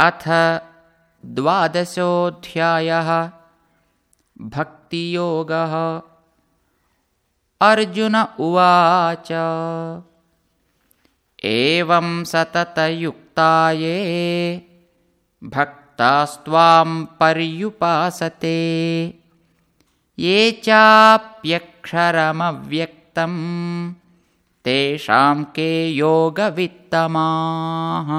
अथ द्वादशोऽध्यायः भक्तियोगः। अर्जुन उवाच एवं सततयुक्ताये भक्तास्त्वां पर्युपासते। ये चाप्यक्षरमव्यक्तं तेषां के योगवित्तमाः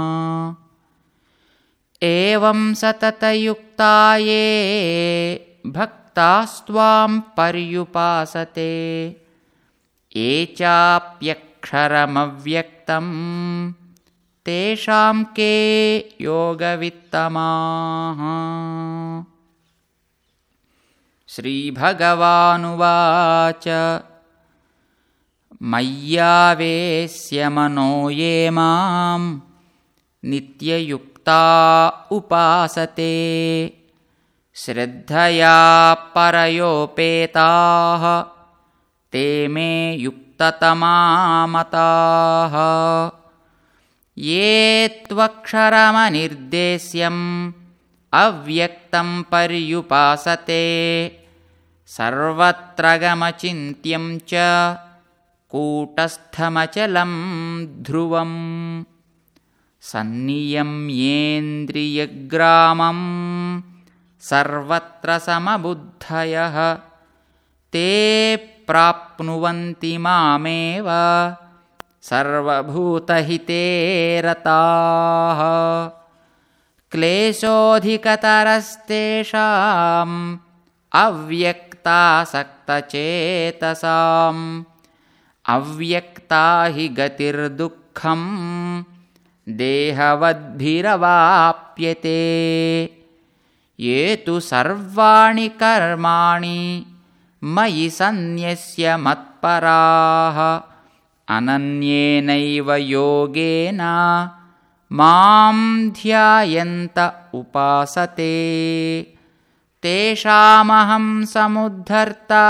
एवं सततयुक्ता ये भक्तास्त्वां पर्युपासते। ये चाप्यक्षरमव्यक्तं तेषां के योगवित्तमाः। श्रीभगवानुवाच। मय्यावेश्य मनो ये मां नित्ययुक् उपासते। श्रद्धया परयोपेताः ते मे युक्ततमामताः। ये त्वक्षरमनिर्देश्यम् अव्यक्तं पर्युपासते। सर्वत्र गमचिन्त्यं च कूटस्थमचलं ध्रुवम् सन्नियम्येन्द्रियग्रामं सर्वत्र समबुद्धयः। ते प्राप्नुवन्ति मामेव। सर्वभूतहिते रताः। क्लेशोऽधिकतरस्तेषाम् अव्यक्तासक्तचेतसाम्। अव्यक्ता हि गतिर्दुःखम् देहवद्भिरवाप्यते। ये तु सर्वाणि कर्माणि मयि सन्न्यस्य मत्पराः। अनन्येनैव योगेन मां ध्यायन्त उपासते। तेषामहं समुद्धर्ता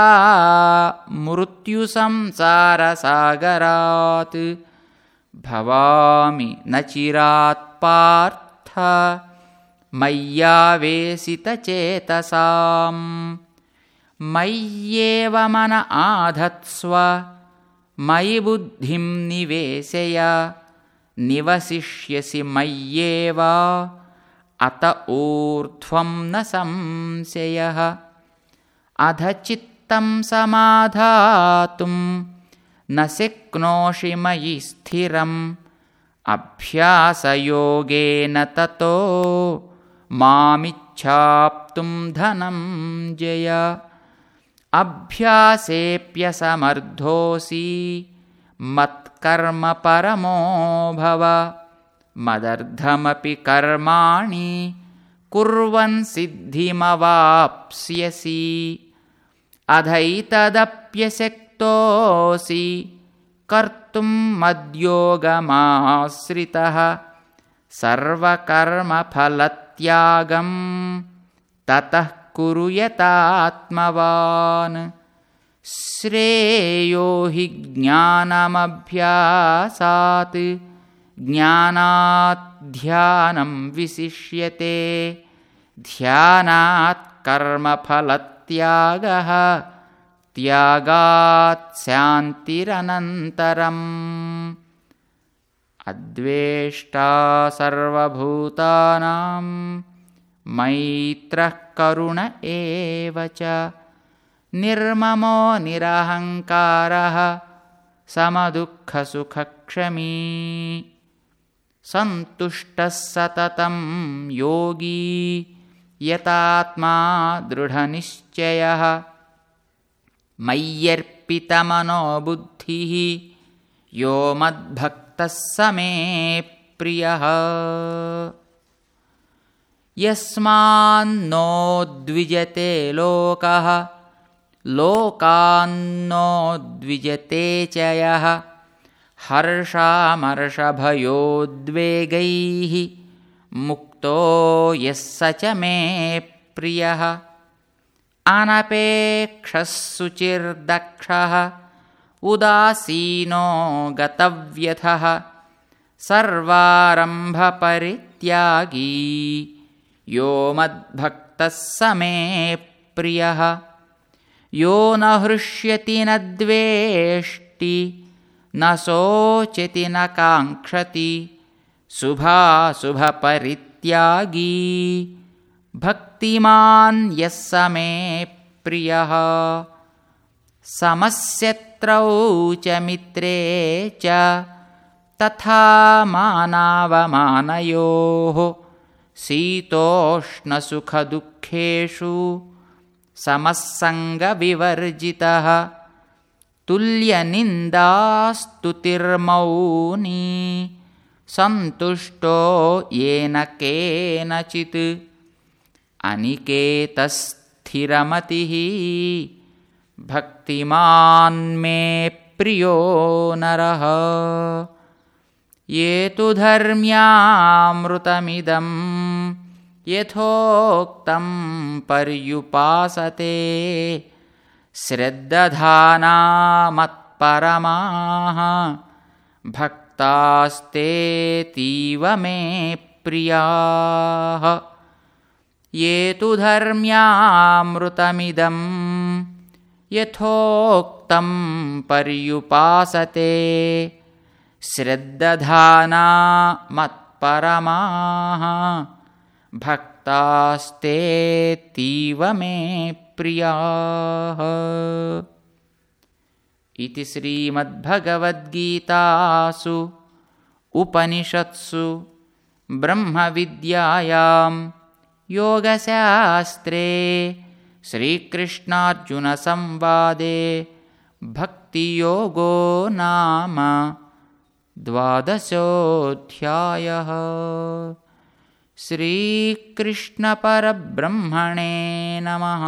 मृत्युसंसारसागरात् भवामि न चिरात्पार्थ मय्यावेशितचेतसां मय्येव मन आधत्स्व मयि बुद्धिं निवेशय। निवसिष्यसि मय्येव अत ऊर्ध्वं न संशयः। अधचित्तं समाधातुम् न शक्नोषि मयि स्थिरम्। अभ्यासयोगेन ततो मामिच्छाप्तुं धनं जय। अभ्यासेऽप्यसमर्थोऽसि मत्कर्मपरमो भव। मदर्धमपि कर्माणि कुर्वन् सिद्धिमवाप्स्यसि। अधैतदप्यशक् ोऽसि कर्तुं मद्योगमाश्रितः। सर्वकर्मफलत्यागं ततः कुरु यतात्मवान्। श्रेयो हि ज्ञानमभ्यासात्। ज्ञानाध्यानं विशिष्यते। ध्यानात् कर्मफलत्यागः त्यागात्शान्तिरनन्तरम् अद्वेष्टा सर्वभूतानां मैत्रः करुण एव च निर्ममो निरहङ्कारः समदुःखसुखक्षमी सन्तुष्टः सततं योगी यतात्मा दृढनिश्चयः मय्यर्पितमनोबुद्धिः। यो मद्भक्तः स मे प्रियः। यस्मान्नो द्विजते लोकः लोकान्नो द्विजते च यः। हर्षामर्षभयोद्वेगैः मुक्तो यः स च मे प्रियः अनपेक्षः शुचिर्दक्षः उदासीनो गतव्यथः सर्वारम्भपरित्यागी यो मद्भक्तः स मे प्रियः। यो न हृष्यति न द्वेष्टि न शोचति न काङ्क्षति शुभाशुभपरित्यागी भक्तिमान् यः स मे प्रियः। समस्यत्रौ च मित्रे च तथा मानावमानयोः। शीतोष्णसुखदुःखेषु समस्सङ्गविवर्जितः। तुल्यनिन्दास्तुतिर्मौनी। सन्तुष्टो येन केनचित् अनिकेतस्थिरमतिः। भक्तिमान्मे प्रियो नरः। ये तु धर्म्यामृतमिदं यथोक्तं पर्युपासते। श्रद्दधानामत्परमाः भक्तास्तेतीव मे प्रियाः ये तु धर्म्यामृतमिदं यथोक्तं पर्युपासते। श्रद्दधाना मत्परमाः। भक्तास्तेतीव मे प्रियाः। इति श्रीमद्भगवद्गीतासु उपनिषत्सु ब्रह्मविद्यायां योगशास्त्रे श्रीकृष्णार्जुनसंवादे भक्तियोगो नाम द्वादशोऽध्यायः। श्रीकृष्णपरब्रह्मणे नमः